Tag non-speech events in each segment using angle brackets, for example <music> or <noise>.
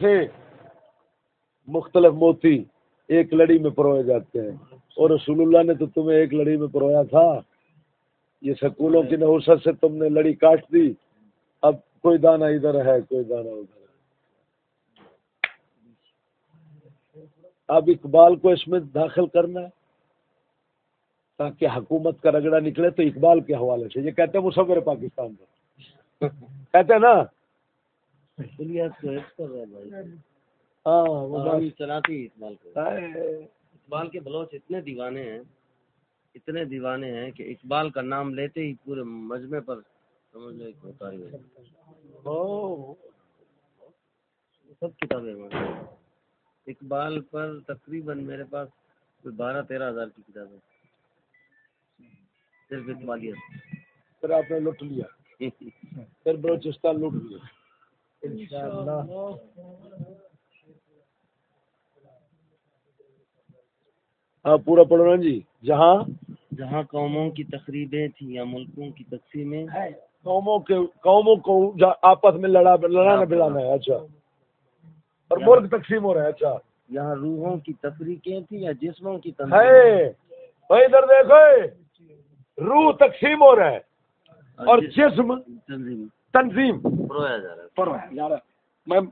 تھے مختلف موتی ایک لڑی میں پروئے جاتے ہیں۔ اور رسول اللہ نے تو تمہیں ایک لڑی میں پرویا تھا۔ یہ سکولوں کی نحوست سے تم نے لڑی کاٹ دی۔ اب کوئی دانا ادھر ہے، کوئی دانا ادھر ہے۔ اب اقبال کو اس میں داخل کرنا ہے۔ تاکہ حکومت کا رگڑا نکلے تو اقبال کے حوالے سے۔ یہ کہتے ہیں مصور پاکستان کا کہتے ہیں نا اقبال کے بلوچ اتنے دیوانے ہیں اتنے دیوانے ہیں کہ اقبال کا نام لیتے ہی پورے مجمع پر سمجھ لو ایک ہوتا ہی سب کتابیں اقبال پر تقریباً میرے پاس کوئی بارہ تیرہ ہزار کی کتابیں صرف اقبالیت پھر آپ نے لوٹ لیا۔ <laughs> پھر بلوچستان لوٹ لیا۔ ہاں پورا پڑھو جی۔ جہاں؟ جہاں قوموں کی تقریبیں تھیں یا ملکوں کی تقسیمیں۔ قوموں کے قوموں کو آپس میں لڑا لڑانا بلانا ہے اچھا۔ اور ملک تقسیم ہو رہا ہے اچھا۔ یہاں روحوں کی تفریقیں تھیں یا جسموں کی بھائی ادھر دیکھو۔ روح تقسیم ہو رہا ہے۔ اور جسم تنظیم۔ تنظیم جا رہا ہے۔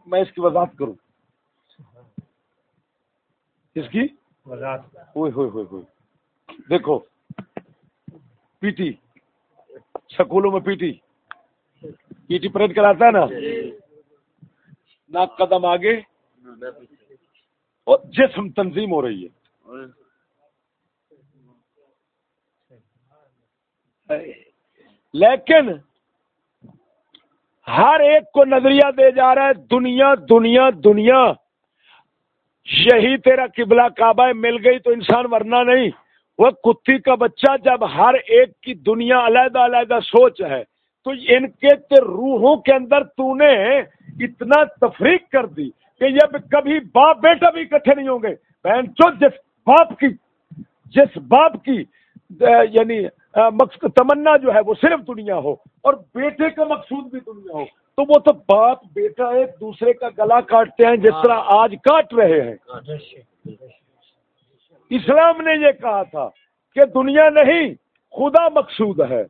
میں اس کی وضاحت کروں۔ اس کی؟ ہوئے ہوئے ہوئے ہوئے۔ دیکھو پی ٹی۔ سکولوں میں P T. P T parade کراتا ہے نا؟ ناک قدم آگے۔ اور جسم تنظیم ہو رہی ہے۔ لیکن ہر ایک کو نظریہ دے جا رہا ہے، دنیا دنیا دنیا۔ یہی تیرا قبلہ کعبہ مل گئی تو انسان ورنہ نہیں۔ وہ کتی کا بچہ جب ہر ایک کی دنیا علیحدہ علیحدہ سوچ ہے، تو ان کے روحوں کے اندر تو نے اتنا تفریق کر دی کہ یہ کبھی باپ بیٹا بھی اکٹھے نہیں ہوں گے۔ بہن چو جس باپ کی، جس باپ کی یعنی تمنا جو ہے وہ صرف دنیا ہو اور بیٹے کا مقصود بھی دنیا ہو۔ تو وہ تو باپ بیٹا ایک دوسرے کا گلا کاٹتے ہیں جس طرح آج کاٹ رہے ہیں۔ اسلام نے یہ کہا تھا کہ دنیا نہیں خدا مقصود ہے۔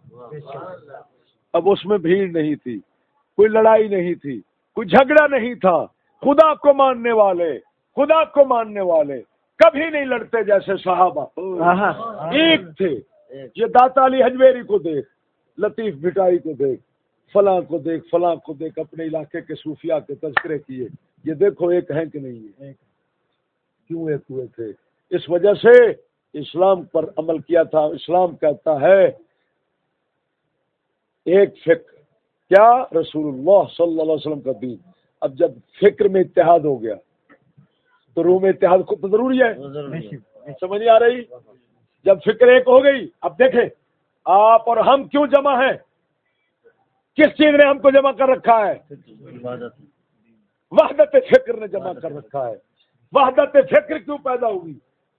اب اس میں بھیڑ نہیں تھی کوئی لڑائی نہیں تھی کوئی جھگڑا نہیں تھا۔ خدا کو ماننے والے خدا کو ماننے والے کبھی نہیں لڑتے جیسے صحابہ۔ ایک تھے۔ یہ داتا علی حجویری کو دیکھ لطیف بٹائی کو دیکھ فلاں کو دیکھ فلاں کو دیکھ اپنے علاقے کے صوفیہ کے تذکرے کیے۔ یہ دیکھو ایک ہیں کہ نہیں؟ ہے کیوں ایک ہوئے تھے؟ اس وجہ سے اسلام پر عمل کیا تھا اسلام کہتا ہے ایک فکر کیا رسول اللہ صلی اللہ علیہ وسلم کا دین؟ اب جب فکر میں اتحاد ہو گیا تو روح میں اتحاد کو تو ضروری ہے۔ سمجھ نہیں آ رہی؟ جب فکر ایک ہو گئی اب دیکھیں آپ اور ہم کیوں جمع ہیں؟ کس چیز نے ہم کو جمع کر رکھا ہے؟ وحدت فکر نے جمع کر رکھا ہے۔ وحدت فکر کیوں پیدا ہوئی؟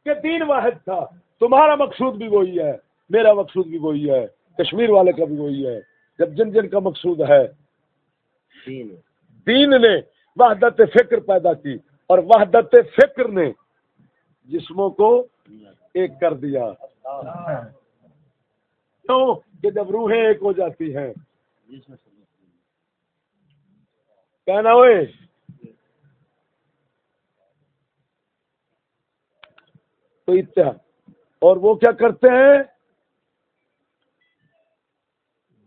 کہ دین واحد تھا۔ تمہارا مقصود بھی وہی ہے میرا مقصود بھی وہی ہے کشمیر والے کا بھی وہی ہے۔ جب جن جن کا مقصود ہے۔ دین۔ نے وحدت فکر پیدا کی اور وحدت فکر نے جسموں کو ایک کر دیا۔ کیوں کہ جب روحیں ایک ہو جاتی ہیں۔ کہنا ہوئے۔ تو اتحاد اور وہ کیا کرتے ہیں؟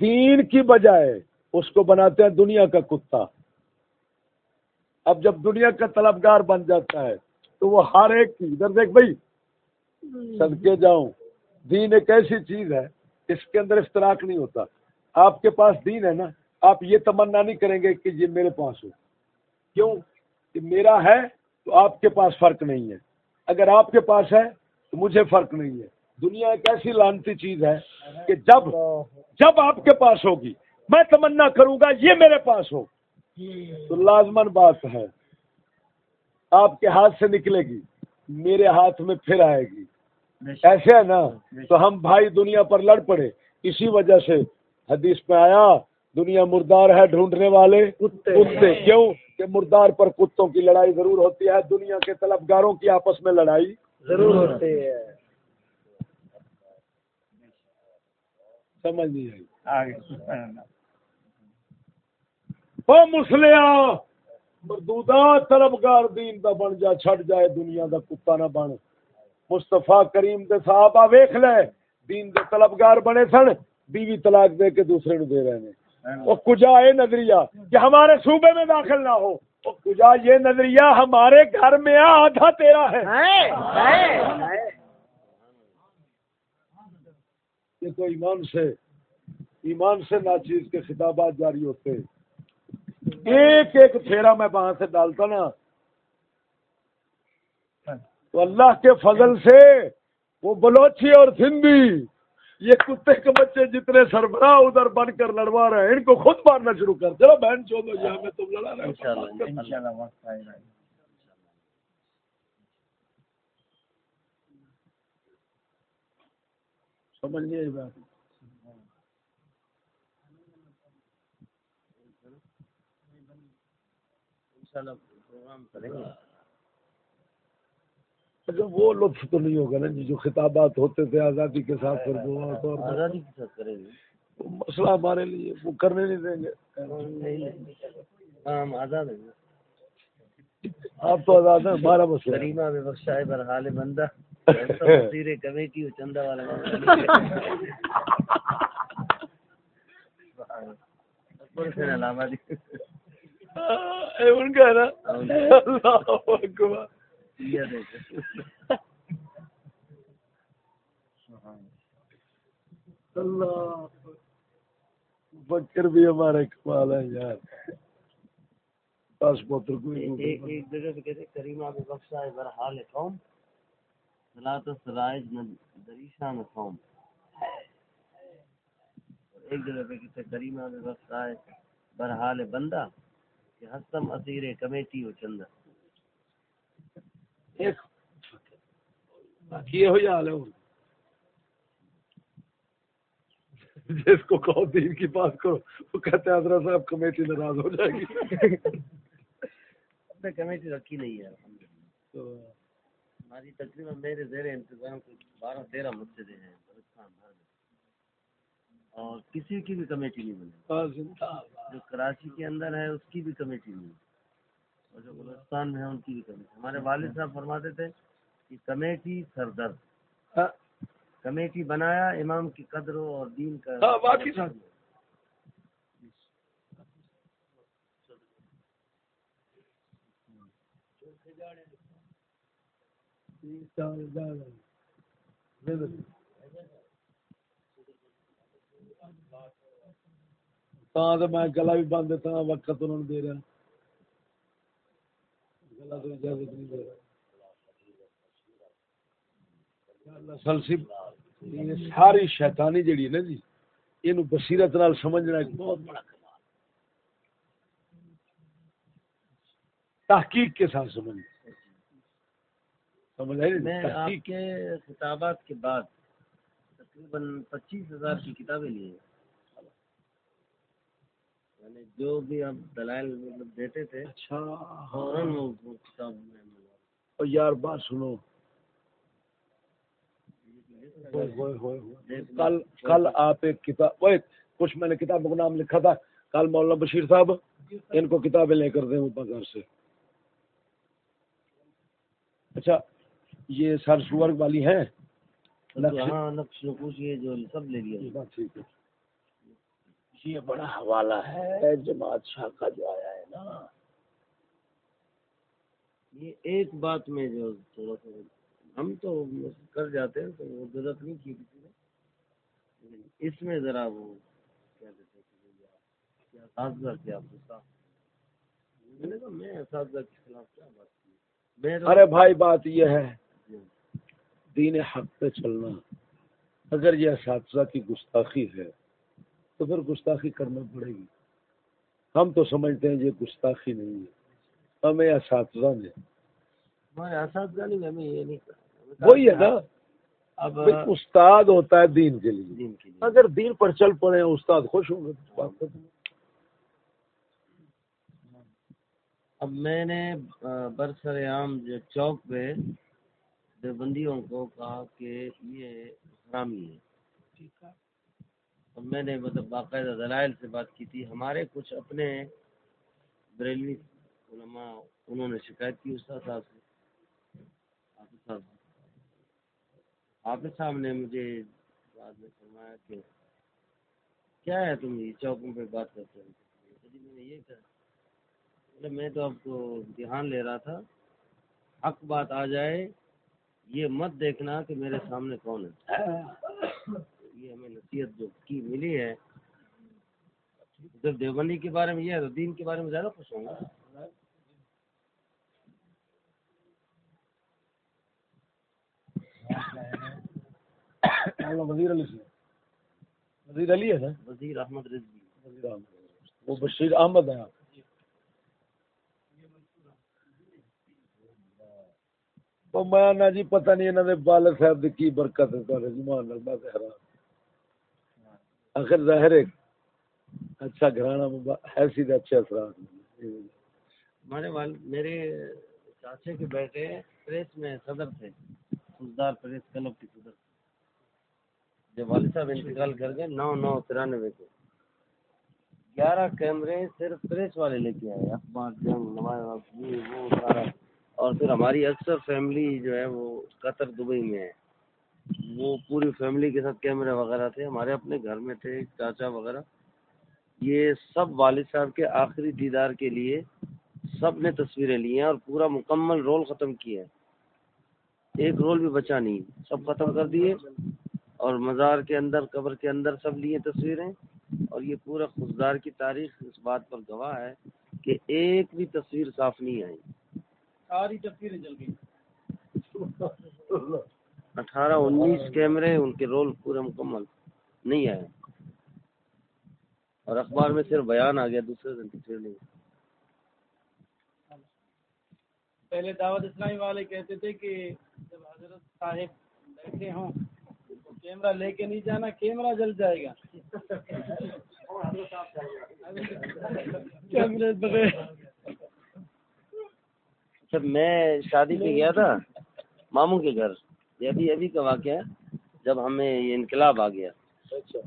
دین کی بجائے اس کو بناتے ہیں دنیا کا کتا۔ اب جب دنیا کا طلبگار بن جاتا ہے تو وہ ہر ایک کی ادھر دیکھ بھائی۔ صدقے جاؤں۔ دین ایک ایسی چیز ہے، اس کے اندر اشتراک نہیں ہوتا۔ آپ کے پاس دین ہے نا، آپ یہ تمنا نہیں کریں گے کہ یہ میرے پاس ہو۔ کیوں؟ کہ میرا ہے تو آپ کے پاس فرق نہیں ہے۔ اگر آپ کے پاس ہے تو مجھے فرق نہیں ہے۔ دنیا ایک ایسی لانتی چیز ہے کہ جب جب آپ کے پاس ہوگی، میں تمنا کروں گا، یہ میرے پاس ہو۔ تو لازمن بات ہے، آپ کے ہاتھ سے نکلے گی، میرے ہاتھ میں پھر آئے گی۔ ایسے ہے نا تو ہم بھائی دنیا پر لڑ پڑے۔ اسی وجہ سے حدیث میں آیا دنیا مردار ہے ڈھونڈنے والے۔ کتے۔ کیوں؟ کہ مردار پر کتوں کی لڑائی ضرور ہوتی ہے دنیا کے طلبگاروں کی آپس میں لڑائی ضرور ہوتی ہے۔ سمجھ نہیں آئی۔ مسلیا مردودا طلبگار دین دا بن جا چھڑ جائے دنیا دا کتا نہ بن۔ مصطفیٰ کریم دے صحابہ ویکھ لے، دین دے طلبگار بنے سن، بیوی طلاق دے کے دوسرے نو دے رہے ہیں وہ کجا اے نظریہ کہ ہمارے صوبے میں داخل نہ ہو۔ وہ کجا یہ نظریہ ہمارے گھر میں آدھا تیرا ہے۔ یہ تو ایمان سے ایمان سے ناچیز کے خطابات جاری ہوتے۔ ایک ایک پھیرا میں وہاں سے ڈالتا نا۔ تو اللہ کے فضل سے وہ بلوچی اور سندھی، یہ کتے کے بچے جتنے سربراہ ادھر بن کر لڑوا رہے ہیں، ان کو خود مارنا شروع کر چلو بہن چو دو جی، یہاں میں تم لڑا رہے ہو۔ سمجھ نہیں آئی بات پروگرام کریں گے۔ اچھا وہ لطف تو نہیں ہوگا نا جی جو خطابات ہوتے تھے آزادی کے ساتھ پھر وہ تو آزادی کے ساتھ کریں گے وہ مسئلہ ہمارے لیے وہ کرنے نہیں دیں گے۔ ہاں ہم آزاد ہیں۔ آپ تو آزاد ہیں ہمارا مسئلہ ہے۔ کریمہ میں بخشا ہے برحال بندہ۔ <laughs> تصویر کمیٹی و چندہ والا اوپر سے علامہ دی اے ان کا ہے نا۔ اللہ اکبر۔ اللہ بکر بھی ہمارے کمال ہے یار کوئی ایک ایک جگہ پہ کہتے میں بخشا ہے برحال قوم صلاۃ السرائج دریشان قوم ایک جگہ پہ کہتے میں بخشا ہے برحال بندہ کہ ہستم اسیر کمیٹی و چندہ ایک باقی یہ ہوئی حال ہے ان جس کو کہو دین کی بات کرو وہ کہتے ہیں حضرت صاحب کمیٹی ناراض ہو جائے گی۔ نے کمیٹی رکھی نہیں ہے۔ تو ہماری تقریباً میرے زیر انتظام کو بارہ تیرہ مسجدیں ہیں۔ اور کسی کی بھی کمیٹی نہیں بنی۔ جو کراچی کے اندر ہے اس کی بھی کمیٹی نہیں۔ اور جو گلستان میں ان کی بھی کمی ہمارے والد صاحب فرماتے تھے کہ کمیٹی سردرد ہاں۔ کمیٹی بنایا امام کی قدر اور دین کا ہاں، میں گلا بھی بند تھا وقت انہوں نے دے رہا۔ ساری شیطانی جڑی نا جی یہ بصیرت نال سمجھنا ایک بہت بڑا تحقیق کے ساتھ سمجھ میں آپ کے خطابات کے بعد تقریباً پچیس ہزار کی کتابیں لی ہیں۔ یعنی جو بھی آپ دلائل مطلب دیتے تھے اچھا فوراً وہ وہ کتاب میں اور یار بات سنو۔ کل کل آپ ایک کتاب کچھ میں نے کتابوں کا نام لکھا تھا۔ کل مولانا بشیر صاحب ان کو کتابیں لے کر دیں اوپر گھر سے۔ اچھا یہ سر سور والی ہیں؟ نقش- ہاں نقش نقوش یہ جو سب لے لیا۔ ٹھیک ہے۔ یہ بڑا حوالہ ہے جماعت شاہ کا جو آیا ہے نا۔ یہ ایک بات میں جو تھوڑا سا ہم تو کر جاتے ہیں تو وہ ضرورت نہیں کی کسی نے۔ اس میں ذرا وہ کیا یہ کیا اساتذہ کیا غصہ میں نے کہا میں اساتذہ کے خلاف کیا بات کی؟ ارے بھائی بات یہ ہے۔ جی۔ دین حق پہ چلنا۔ اگر یہ اساتذہ کی گستاخی ہے تو پھر گستاخی کرنا پڑے گی۔ ہم تو سمجھتے ہیں یہ گستاخی نہیں ہے۔ ہمیں اساتذہ نے وہی ہے نا۔ اب استاد ہوتا ہے دین کے لیے۔ اگر دین پر چل پڑے ہیں استاد خوش ہوں گے۔ اب میں نے برسر عام جو چوک پہ دیوبندیوں کو کہا کہ یہ حرامی ہے۔ اب میں نے مطلب باقاعدہ دلائل سے بات کی تھی۔ ہمارے کچھ اپنے بریلوی علماء، انہوں نے شکایت کی استاد صاحب سے۔ حافظ صاحب۔ حافظ صاحب نے مجھے بعد میں فرمایا کہ کیا ہے تم یہ چوکوں پہ بات کرتے ہو؟ جی میں نے یہ کہا مطلب میں تو آپ کو دھیان لے رہا تھا۔ حق بات آ جائے، یہ مت دیکھنا کہ میرے سامنے کون ہے۔ <coughs> یہ ہمیں نصیحت جو کی ملی ہے۔ جب دیوبندی کے بارے میں یہ ہے تو دین کے بارے میں زیادہ خوش ہوں گا۔ وزیر علی سے وزیر علی ہے وزیر احمد رضوی۔ وزیر احمد وہ بشیر احمد ہے میں جی پتہ نہیں انہوں نے بالک صاحب کی برکت ہے زمان میں حیران۔ آخر ظاہر ہے اچھا گھرانا ایسی اچھے اثرات ہمارے والد میرے چاچے کے بیٹے پریس میں صدر تھے فوجدار پریس کلب کے صدر۔ جب والد صاحب انتقال کر گئے، نو نو ترانوے کو۔ گیارہ کیمرے صرف پریس والے لے کے آئے، اخبار، جنگ نمائش وہ سارا۔ اور پھر ہماری اکثر فیملی جو ہے، وہ قطر، دبئی میں ہے۔ وہ پوری فیملی کے ساتھ کیمرے وغیرہ تھے ہمارے اپنے گھر میں تھے چاچا وغیرہ۔ یہ سب والد صاحب کے آخری دیدار کے لیے سب نے تصویریں لی ہیں اور پورا مکمل رول ختم کیا ہے۔ ایک رول بھی بچا نہیں سب ختم کر دیے۔ اور مزار کے اندر قبر کے اندر سب لیے تصویریں۔ اور یہ پورا خوددار کی تاریخ اس بات پر گواہ ہے کہ ایک بھی تصویر صاف نہیں آئی۔ ساری تصویریں جل گئی <laughs> اٹھارہ انیس کیمرے ان کے رول پورے مکمل نہیں آئے۔ اور اخبار میں صرف بیان آ گیا دوسرے دن تصویر نہیں پہلے دعوت اسلامی والے کہتے تھے کہ جب حضرت صاحب بیٹھے ہوں تو کیمرہ لے کے نہیں جانا کیمرہ جل جائے گا۔ جب میں شادی پہ گیا تھا ماموں کے گھر۔ یہ ابھی ابھی کا واقعہ ہے جب ہمیں یہ انقلاب آ گیا۔ اچھا۔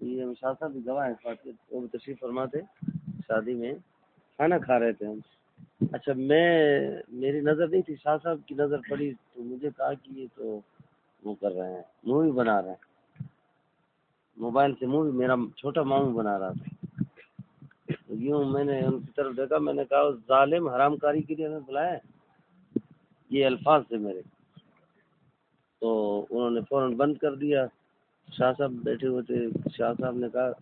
یہ ہم شاہ صاحب گواہ ہیں وہ تشریف فرما تھے شادی میں کھانا کھا رہے تھے ہم۔ اچھا میں میری نظر نہیں تھی شاہ صاحب کی نظر پڑی تو مجھے کہا کہ یہ تو وہ کر رہے ہیں مووی بنا رہے ہیں۔ موبائل سے مووی میرا چھوٹا ماموں بنا رہا تھا۔ یوں میں نے ان کی طرف دیکھا میں نے کہا ظالم حرام کاری کے لیے ہمیں بلایا یہ الفاظ تھے میرے۔ تو انہوں نے فوراً بند کر دیا۔ شاہ صاحب بیٹھے ہوئے تھے۔ شاہ صاحب نے کہا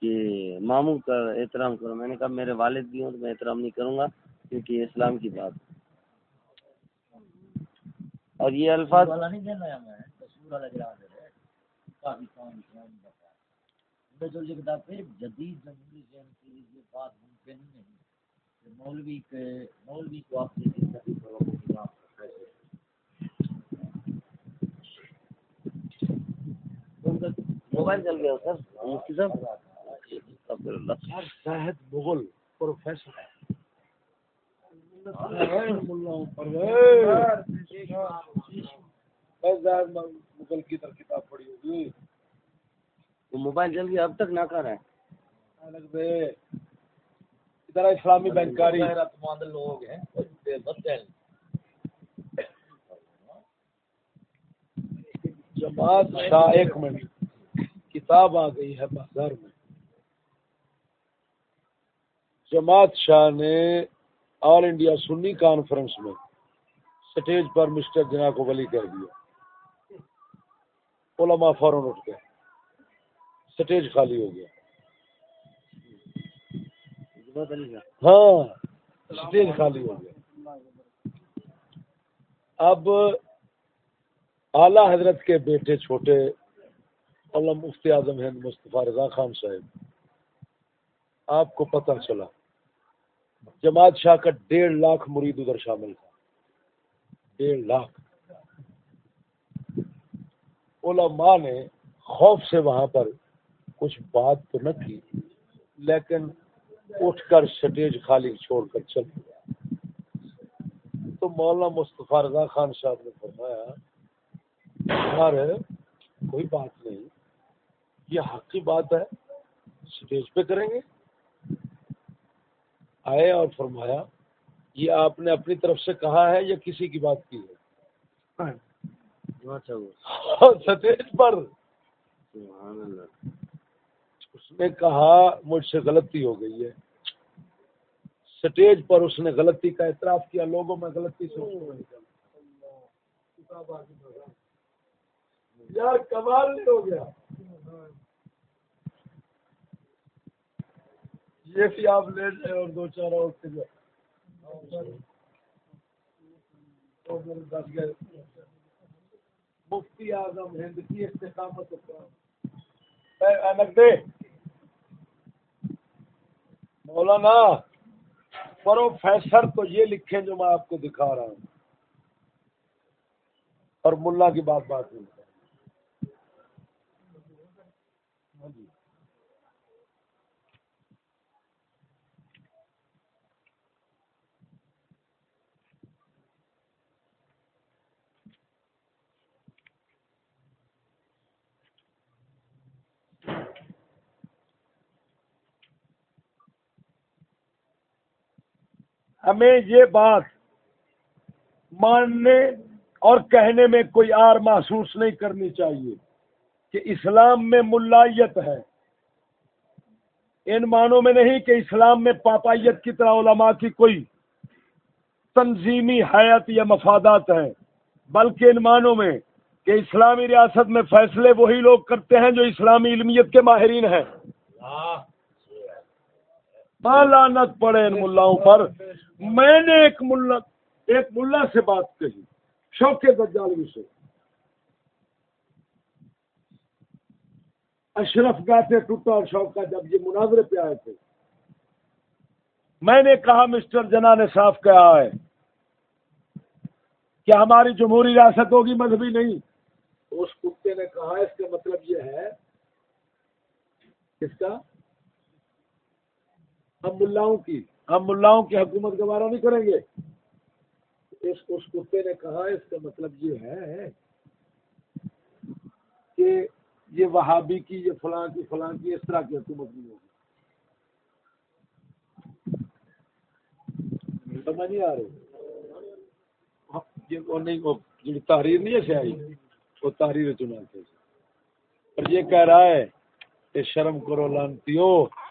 کہ ماموں کا احترام کرو۔ میں نے کہا میرے والد بھی ہوں تو میں احترام نہیں کروں گا کیونکہ یہ اسلام کی بات۔ اور یہ الفاظ مولوی کے مولوی کو آپ موبائل چل گیا سر مفتی صاحب۔ شاہد مغل پروفیسر مغل کی طرح کتاب پڑھی ہوگی وہ موبائل چل گیا اب تک نہ کر ہے ادھر اسلامی بینکاری۔ لوگ ہیں جماعت شاہ ایک منٹ۔ کتاب آ گئی ہے بازار میں۔ جماعت شاہ نے آل انڈیا سنی کانفرنس میں سٹیج پر مسٹر جنا کو بلی کر دیا۔ علماء فوراً اٹھ گئے۔ سٹیج خالی ہو گیا۔ ہاں سٹیج خالی ہو گیا۔ اب اعلی حضرت کے بیٹے چھوٹے علم مفتی اعظم ہند مصطفیٰ رضا خان صاحب، آپ کو پتہ چلا، جماعت شاہ کا ڈیڑھ لاکھ مرید ادھر شامل تھا۔ ڈیڑھ لاکھ۔ علماء نے خوف سے وہاں پر کچھ بات تو نہ کی، لیکن اٹھ کر سٹیج خالی چھوڑ کر چل گیا تو مولانا مصطفیٰ رضا خان صاحب نے فرمایا کوئی بات نہیں۔ یہ حق کی بات ہے سٹیج پہ کریں گے۔ آئے اور فرمایا یہ آپ نے اپنی طرف سے کہا ہے یا کسی کی بات کی ہے؟ سٹیج پر۔ اس نے کہا مجھ سے غلطی ہو گئی ہے۔ سٹیج پر اس نے غلطی کا اعتراف کیا لوگوں میں غلطی سے۔ یار کمال نہیں ہو گیا۔ یہ بھی آپ لے جائیں اور دو چار اور کے مفتی اعظم ہند کی استقامت دے مولانا، پروفیسر تو یہ لکھیں جو میں آپ کو دکھا رہا ہوں۔ اور ملا کی بات بات نہیں ہمیں یہ بات ماننے اور کہنے میں کوئی آر محسوس نہیں کرنی چاہیے کہ اسلام میں ملائیت ہے۔ ان معنوں میں نہیں کہ اسلام میں پاپائیت کی طرح علماء کی کوئی تنظیمی حیات یا مفادات ہیں، بلکہ ان معنوں میں کہ اسلامی ریاست میں فیصلے وہی لوگ کرتے ہیں جو اسلامی علمیت کے ماہرین ہیں۔ لانت پڑے ان ملاؤں پر۔ میں نے ایک ملا ایک ملا سے بات کہی شوق گجالوی سے اشرف گاتے ٹوٹا اور شوق کا جب یہ مناظرے پہ آئے تھے۔ میں نے کہا، مسٹر جنا نے صاف کہا ہے کہ ہماری جمہوری ریاست ہوگی، مذہبی نہیں۔ اس کتے نے کہا، اس کا مطلب یہ ہے کس کا ہم ملاؤں کی، ہم ملاؤں کی حکومت گوارا نہیں کریں گے۔ اس اس کتے نے کہا، اس کا مطلب یہ ہے کہ یہ وہابی کی، یہ فلاں کی فلاں کی اس طرح کی حکومت نہیں ہوگی۔ سمجھ نہیں آ رہی؟ یہ تحریر نہیں ہے سیائی وہ تحریر چنا اور یہ کہہ رہا ہے کہ شرم کرو، لانتی ہو۔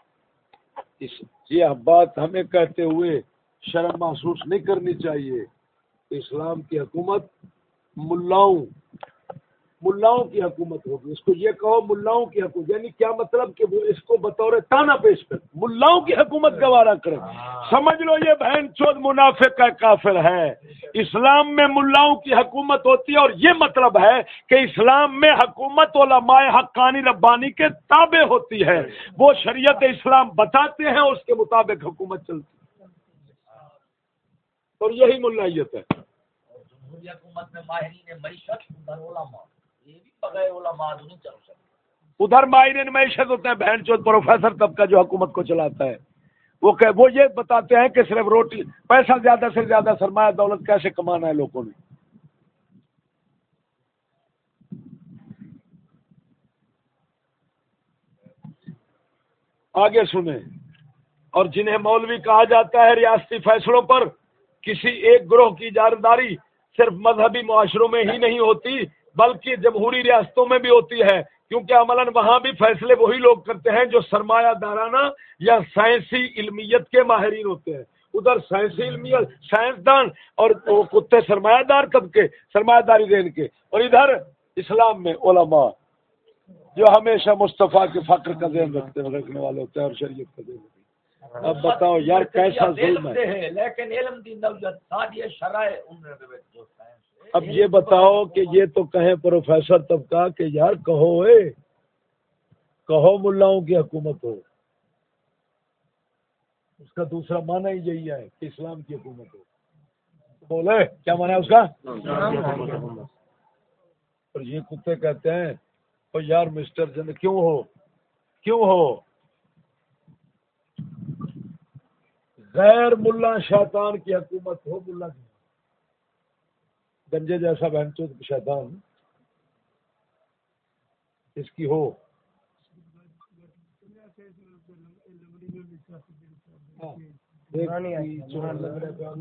اس یہ بات ہمیں کہتے ہوئے شرم محسوس نہیں کرنی چاہیے۔ اسلام کی حکومت ملاؤں ملاؤں کی حکومت ہوگی۔ اس کو یہ کہو ملاؤں کی حکومت یعنی کیا مطلب کہ وہ اس کو بطور تانا پیش کر ملاؤں کی حکومت گوارا کرے۔ سمجھ لو یہ بہن چود منافع کا کافر ہے۔ اسلام میں ملاؤں کی حکومت ہوتی ہے اور یہ مطلب ہے کہ اسلام میں حکومت علماء حقانی ربانی کے تابع ہوتی ہے۔ وہ شریعت اسلام بتاتے ہیں اس کے مطابق حکومت چلتی ہے۔ اور یہی ملائیت ہے۔ حکومت میں ماہرین معیشت علماء۔ ادھر ماہرین معیشت ہوتے ہیں، بہن چوت پروفیسر طبقہ جو حکومت کو چلاتا ہے۔ وہ کہ، وہ یہ بتاتے ہیں کہ صرف روٹی، پیسہ زیادہ سے زیادہ سرمایہ دولت کیسے کمانا ہے لوگوں نے؟ آگے سنیں۔ اور جنہیں مولوی کہا جاتا ہے ریاستی فیصلوں پر، کسی ایک گروہ کی جارداری صرف مذہبی معاشروں میں ہی نہیں ہوتی بلکہ جمہوری ریاستوں میں بھی ہوتی ہے کیونکہ عملاً وہاں بھی فیصلے وہی لوگ کرتے ہیں جو سرمایہ دارانہ یا سائنسی علمیت کے ماہرین ہوتے ہیں۔ ادھر سائنسی علمیت سائنسدان اور کتے سرمایہ دار طبقے سرمایہ داری دین کے۔ اور ادھر اسلام میں علماء جو ہمیشہ مصطفیٰ کے فخر کا ذہن رکھتے ہیں رکھنے والے ہوتے ہیں اور شریعت کا ذہن رکھتے اب بتاؤ یار کیسا ظلم ہے؟ لیکن علم دی شرائع اب یہ بتاؤ کہ یہ تو کہیں پروفیسر طبقہ کہ یار کہو اے، کہو ملاؤں کی حکومت ہو۔ اس کا دوسرا معنی ہی یہی ہے کہ اسلام کی حکومت ہو۔ بولے کیا مانا ہے اس کا؟ اور یہ کتے کہتے ہیں اور یار مسٹر جن، کیوں ہو؟ کیوں ہو؟ غیر ملا شیطان کی حکومت ہو، ملا کی گنجے جیسا بہن چود شیطان اس کی ہو۔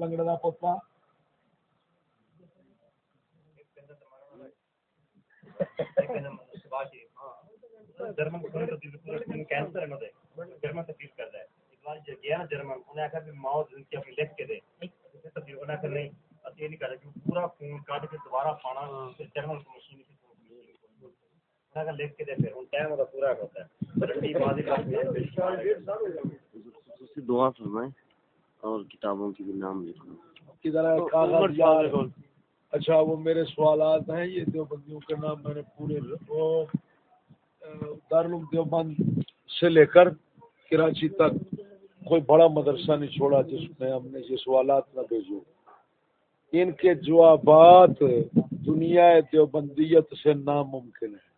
لنگڑے کا پوتا۔ جرمن کینسر ہے جرمن تبدیل کر رہا ہے ایک بار گیا نا جرمن انہیں آخر بھی موت ان کی اپنی لکھ کے دے۔ تبدیل انہیں آخر نہیں لکھ کے دے پھر ان ٹائم کا پورا ہوتا ہے رنڈی بازی دعا فرمائیں اور کتابوں کی بھی نام کاغذ یار اچھا وہ میرے سوالات ہیں یہ دیوبندیوں کے نام میں نے پورے دارالعلوم دیوبند سے لے کر کراچی تک کوئی بڑا مدرسہ نہیں چھوڑا جس میں ہم نے یہ سوالات نہ بھیجو ان کے جوابات دنیا دیوبندیت سے ناممکن ہے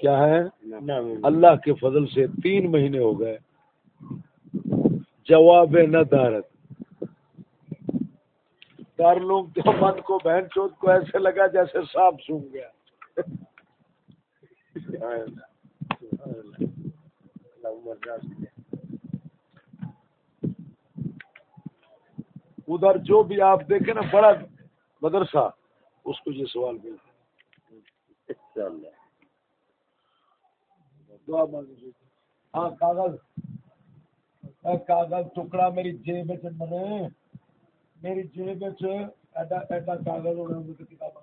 کیا ہے؟ اللہ کے فضل سے تین مہینے ہو گئے۔ جواب نہ دارت دارالعلوم دیوبند کو بہن چوت کو ایسے لگا جیسے سانپ سونگ گیا۔ ادھر جو بھی آپ دیکھیں نا بڑا مدرسہ اس کو یہ سوال بھی ہاں کاغذ۔ کاغذ ٹکڑا میری جیب میں میری جیب ایڈا ایڈا کاغذ ہونا کتاب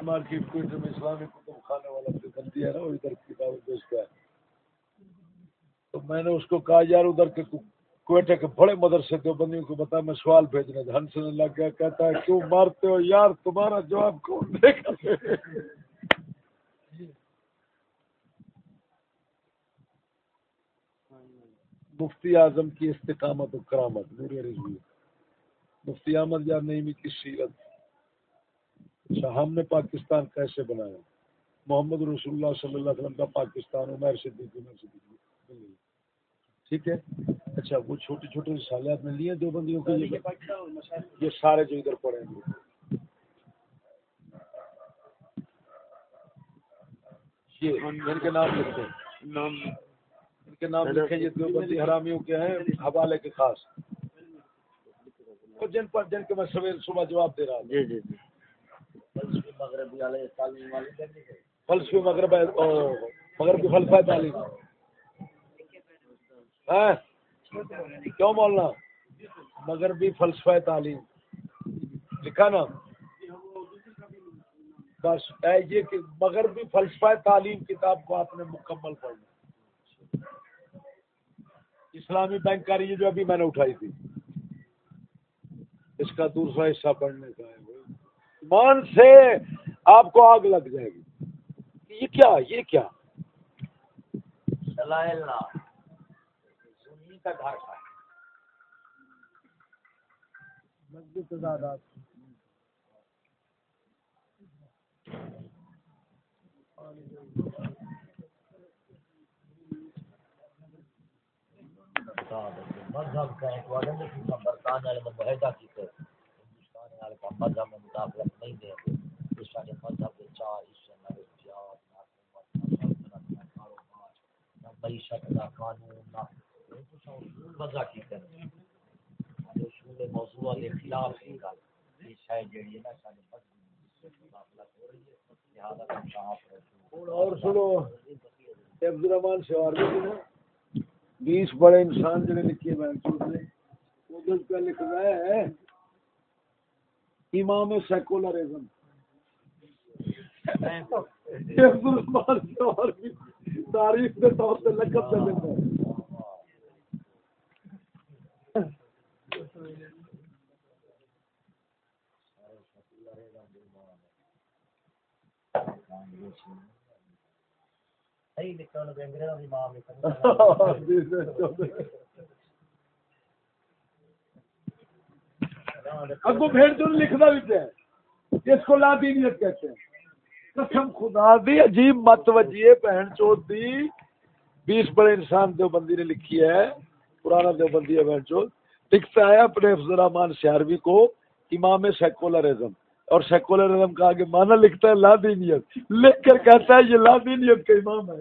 ہمارے میں اسلامی کتب خانے والا جو ہے نا وہ ادھر بیچتا ہے۔ تو میں نے اس کو کہا، یار ادھر کے کوئٹے کے بڑے مدرسے تھے بندیوں کو بتا، میں سوال بھیجنا تھا ہنسنے لگ گیا، کہتا ہے، کیوں مارتے ہو یار؟ تمہارا جواب کون دے گا? مفتی اعظم کی استقامت و کرامت نور رضوی مفتی احمد یار نئی کی سیرت۔ اچھا، ہم نے پاکستان کیسے بنایا؟ محمد رسول اللہ صلی اللہ علیہ وسلم کا پاکستان، عمر صدیقی عمر صدیقی۔ ٹھیک ہے؟ اچھا وہ چھوٹے چھوٹے سالیات میں لیے دو بندیوں کے یہ سارے جو ادھر پڑے ہیں۔ یہ ان کے نام لکھتے ہیں۔ نام۔ ان کے نام لکھیں یہ دو بندی حرامیوں کے ہیں حوالے کے خاص۔ جن پر جن کے میں سویر صبح جواب دے رہا ہوں۔ جی جی جی۔ فلسفی مغرب مغربی فلسفہ تعلیم۔ کیوں بولنا؟ مغربی فلسفہ تعلیم۔ لکھا نا۔ بس یہ کہ مغربی فلسفہ تعلیم کتاب کو آپ نے مکمل پڑھنا اسلامی بینک کا یہ جو ابھی میں نے اٹھائی تھی۔ اس کا دوسرا حصہ پڑھنے کا ہے۔ مان سے آپ کو آگ لگ جائے گی۔ یہ کیا؟ یہ کیا؟ کا گھر کا مذہب کا ایک برطانیہ معاہدہ کی والے کا مذہب میں مداخلت نہیں گے اس والے مذہب کے چار حصے نہ کاروبار نہ معیشت نہ قانون نہ وضع کی کریں اصول موضوع کے خلاف ہی گل یہ شاید جڑی ہے نا سارے مذہب مداخلت ہو رہی ہے۔ لہٰذا ہم صاف اور سنو عبد الرحمان شوار بیس بڑے انسان جڑے لکھے وہ لکھ رہا ہے امام سیکولرزم۔ تاریخ کے طور پہ لقب دے دیتا ہے۔ اگو بھیڑ جو لکھنا بھی ہے جس کو لا دینیت کہتے ہیں۔ قسم خدا دی، عجیب مت وجیے بہن چوت دی۔ بیس بڑے انسان دیوبندی نے لکھی ہے، پرانا دیوبندی ہے بہن چوت۔ لکھتا ہے اپنے افضل الرحمان سیاروی کو امام سیکولرزم اور سیکولرزم کا آگے مانا لکھتا ہے لادینیت لکھ کر کہتا ہے یہ لادینیت کا امام ہے۔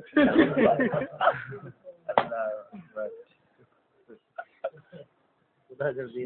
دی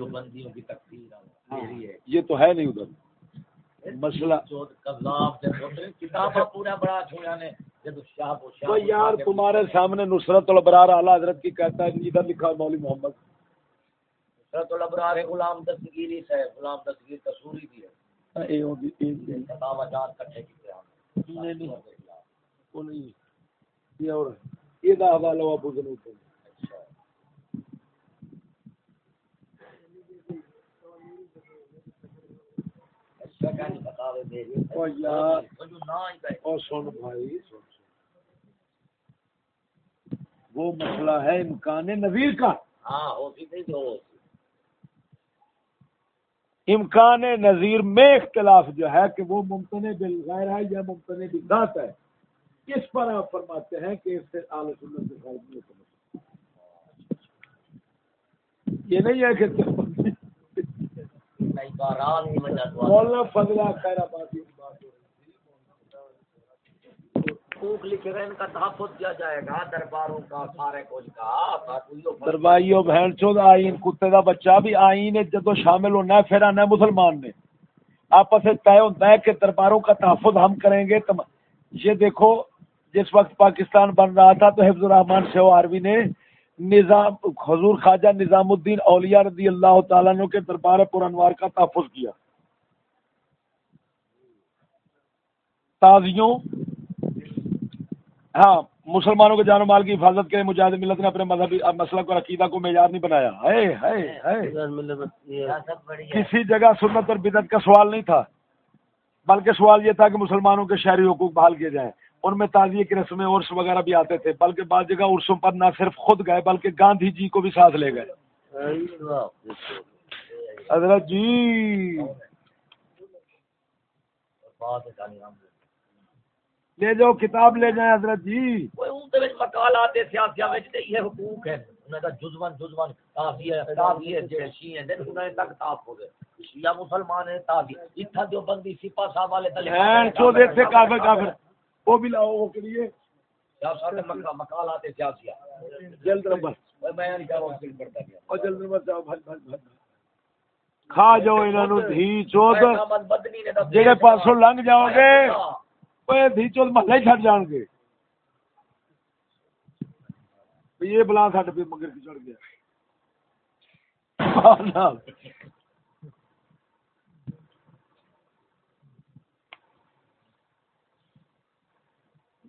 جو بندیوں کی تقدیر ہے یہ تو ہے نہیں ادھر۔ مسئلہ کتاب پورا بڑا چھوڑا نے تو یار تمہارے سامنے نصرت الابرار اعلیٰ حضرت کی کہتا ہے ادھر لکھا ہے مولوی محمد۔ نصرت الابرار ہے غلام دستگیری سے غلام دستگیر کسوری بھی ہے۔ اے ہو دی- اے دی- فتاوا جات کٹھے کی طرح نہیں، نہیں۔ وہ نہیں۔ یہ اور یہ دا حوالہ ابو کو اچھا اچھا کہانی فتاوے میری او یار وہ جو نہ ہی گئے اور سن بھائی سن سن وہ مسئلہ ہے امکان نظیر کا۔ ہاں امکان نظیر میں اختلاف جو ہے کہ وہ ممتنع بالغیر ہے یا ممتنع بذات ہے۔ اس پر آپ فرماتے ہیں کہ اس سے اعلی سنت سے خارج نہیں سمجھ یہ نہیں ہے کہ کئی باران کی وجہ سے مولانا فضلہ خیر آبادی حقوق ان کا تحفظ کیا جائے گا درباروں کا سارے کچھ کا ساتھیوں کا۔ دربائیو بہن چود آئین کتے دا بچہ بھی آئین ہے جدو شامل ہونا ہے پھر آنا ہے مسلمان نے۔ آپس میں طے ہوتا ہے کہ درباروں کا تحفظ ہم کریں گے۔ تم یہ دیکھو جس وقت پاکستان بن رہا تھا تو حفظ الرحمان سے آروی نے نظام حضور خواجہ نظام الدین اولیاء رضی اللہ تعالیٰ عنہ کے دربار پر انوار کا تحفظ کیا۔ تازیوں ہاں مسلمانوں کے جان و مال کی حفاظت کے لیے مجاہد ملت نے اپنے مذہبی مسئلہ کو عقیدہ کو معیار نہیں بنایا۔ ہے۔ کسی جگہ سنت اور بدعت کا سوال نہیں تھا بلکہ سوال یہ تھا کہ مسلمانوں کے شہری حقوق بحال کیے جائیں۔ ان میں تعزیے کی رسمیں عرس وغیرہ بھی آتے تھے بلکہ بعض جگہ عرسوں پر نہ صرف خود گئے بلکہ گاندھی جی کو بھی ساتھ لے گئے۔ حضرت جی۔ لے جاؤ کتاب لے جائیں حضرت جی۔ مقالات وچ تے یہ حقوق ہیں۔ انہاں دا جزوان جزوان کافی ہے کافی ہے جڑے شیعہ ہیں۔ دن انہاں تک تاپ ہو گئے۔ شیعہ مسلمان ہیں تابی اتھا جو بندی سپا صاحب والے تلے بہن چود تھے کافر کافر۔ وہ بھی لاؤ وہ کے لیے۔ سیاست مقالات ہے سیاسیاں جلد نمبر۔ وہ میں نہیں کہہ رہا ہوں پڑھتا گیا اور جلد نمبر جاؤ بھاج بھاج بھاج کھا جاؤ دھی پاسوں لنگ جاؤ گے اوے دھی چود محلے جان گے۔ یہ بلا ساڈے پہ مگر کی چڑھ گیا۔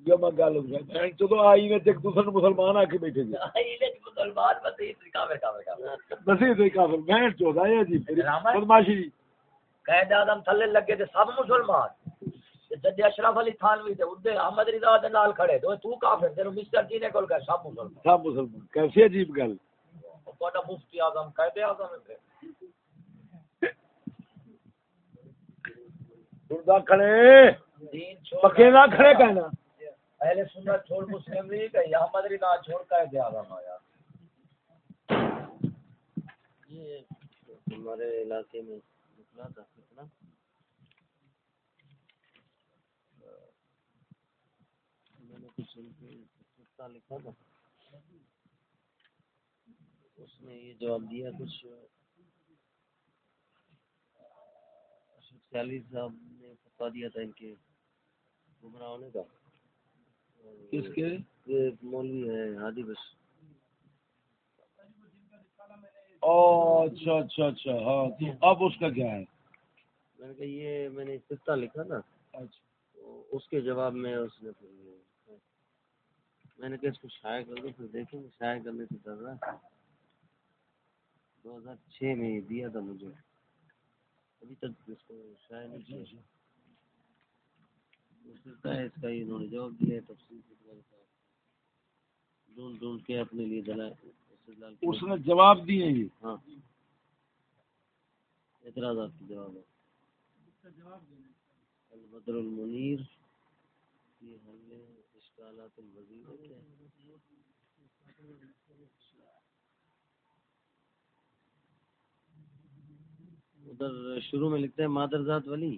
یہ میں گل ہو بہن چودو آئی نے ایک دوسرے مسلمان آ کے بیٹھے گے مسلمان بندی کافر سے کافر بہن چودہ ہے جی قید اعظم تھلے لگے تے سب مسلمان جدی اشرف علی تھانوی تے اودے احمد رضا دے نال کھڑے تو تو کافر تے مسٹر جی نے کول کہ سب مسلمان سب مسلمان کیسی عجیب گل تہاڈا مفتی اعظم قید اعظم ہے کھڑے پکے نہ کھڑے کہنا اہل سنت چھوڑ مسلم نہیں کہ احمد رضا چھوڑ قید اعظم آیا یہ ہمارے علاقے میں نکلا تھا کتنا میں نے کچھ ان کے خطہ لکھا تھا۔ اس نے یہ جواب دیا، کچھ اشرف سیالی صاحب نے فتوا دیا تھا ان کے گمراہ ہونے کا کس کے؟ یہ مولوی ہے ہادی بس۔ اچھا اچھا اچھا ہاں تو اب اس کا کیا ہے؟ میں نے کہا یہ میں نے استفتہ لکھا نا۔ اچھا۔ اس کے جواب میں اس نے میں نے کہا اس کو شائع کر دو پھر دیکھیں گے شائع کرنے سے ڈر رہا دو ہزار چھ میں دیا تھا مجھے۔ ابھی تک اس کو شائع نہیں کیا۔ ہے اس کا انہوں نے جواب دیا ہے تفصیل سے تمہارے ساتھ ڈھونڈ ڈھونڈ کے اپنے لیے دلائل۔ اس نے جواب دیے ہاں۔ اعتراضات کے جواب ہے۔ البدر المنیر حل اشکالات الوزیر؟ ادھر شروع میں لکھتے ہیں مادر ذات ولی۔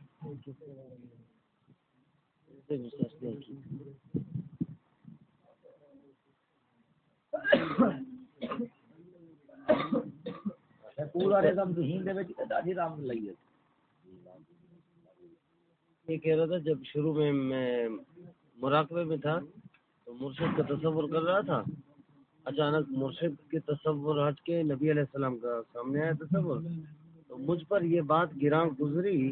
تھیل ہے ویسے کاریگر کا اس کے پورا رقم تو ہند وچ دادی جی رام لئی ہے یہ کہہ رہا تھا جب شروع میں میں مراقبے میں تھا تو مرشد کا تصور کر رہا تھا۔ اچانک مرشد کے تصور ہٹ کے نبی علیہ السلام کا سامنے آیا تصور۔ تو مجھ پر یہ بات گراں گزری۔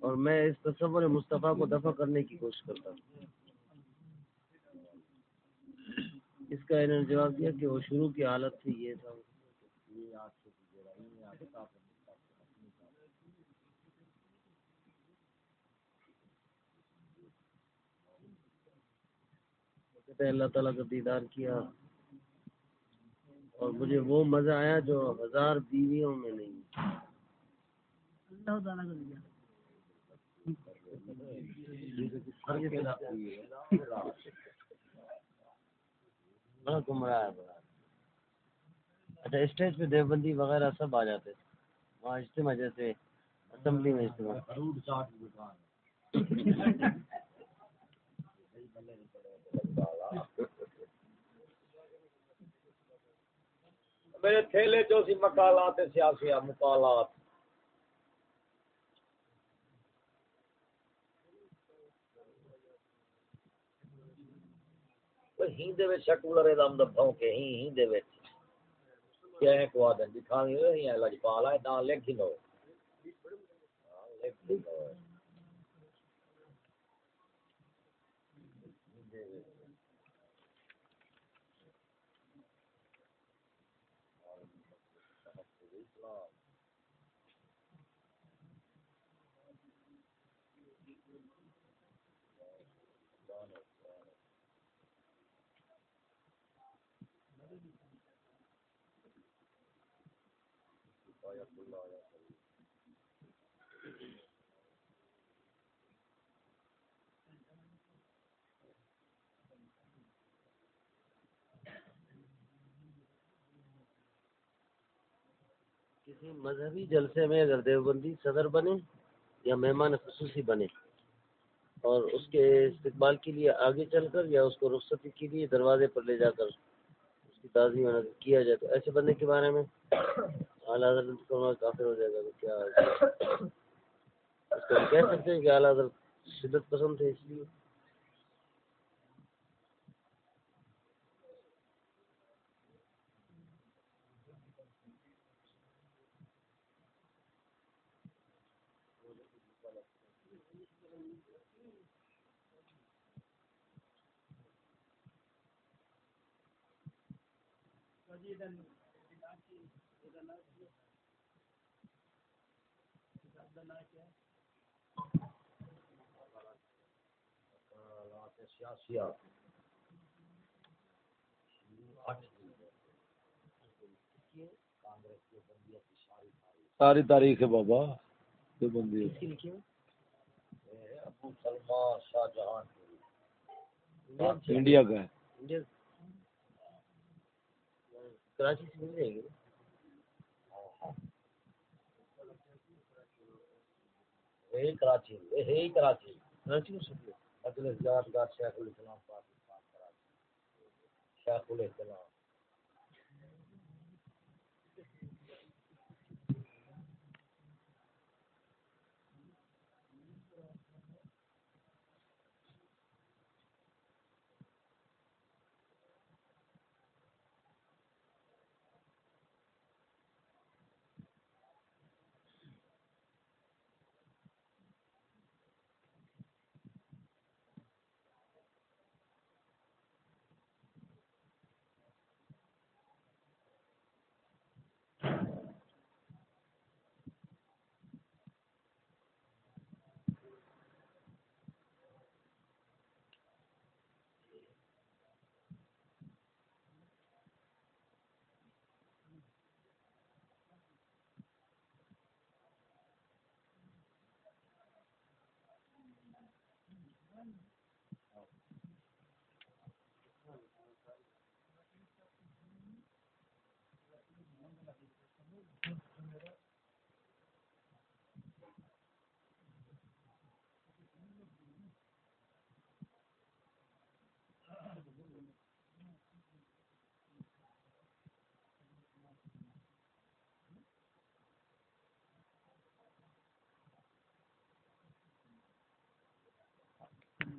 اور میں اس تصور مصطفیٰ کو دفع کرنے کی کوشش کرتا ہوں۔ اس کا انہوں نے جواب دیا کہ وہ شروع کی حالت سے یہ تھا۔ اللہ تعالیٰ کا دیدار کیا۔ اور مجھے وہ مزہ آیا جو ہزار بیویوں میں نہیں۔ بڑا گمراہ ہے بڑا اچھا اسٹیج پہ دیوبندی وغیرہ سب آ جاتے وہاں اجتماع جیسے اسمبلی میں اجتماع۔ میرے تھیلے جو سی مکالات سیاسی مکالات ہندے وچ سیکولر دم دا بھونکے ہی ہندے وچ۔ کیا ہے کو آدم دکھاویں جی ہوئے ہیں لجپال ہے؟ نہ جی لکھ لو۔ لکھ لو۔ کسی مذہبی جلسے میں اگر دیوبندی صدر بنے یا مہمان خصوصی بنے اور اس کے استقبال کے لیے آگے چل کر یا اس کو رخصتی کے لیے دروازے پر لے جا کر اس کی تعظیم کیا جائے تو ایسے بندے کے بارے میں اعلیٰ حضرت کو کافر ہو جائے گا تو کیا اس کو کہہ سکتے ہیں کہ اعلیٰ حضرت شدت پسند تھے اس لیے۔ سیاسیات ساری تاریخ ہے بابا ابو شاہ جہان انڈیا کا ہے۔ کراچی سے مل جائے گی یہی کراچی یہی کراچی کراچی میں شیخ الاسلام پاکستان کراچی شیخ الاسلام۔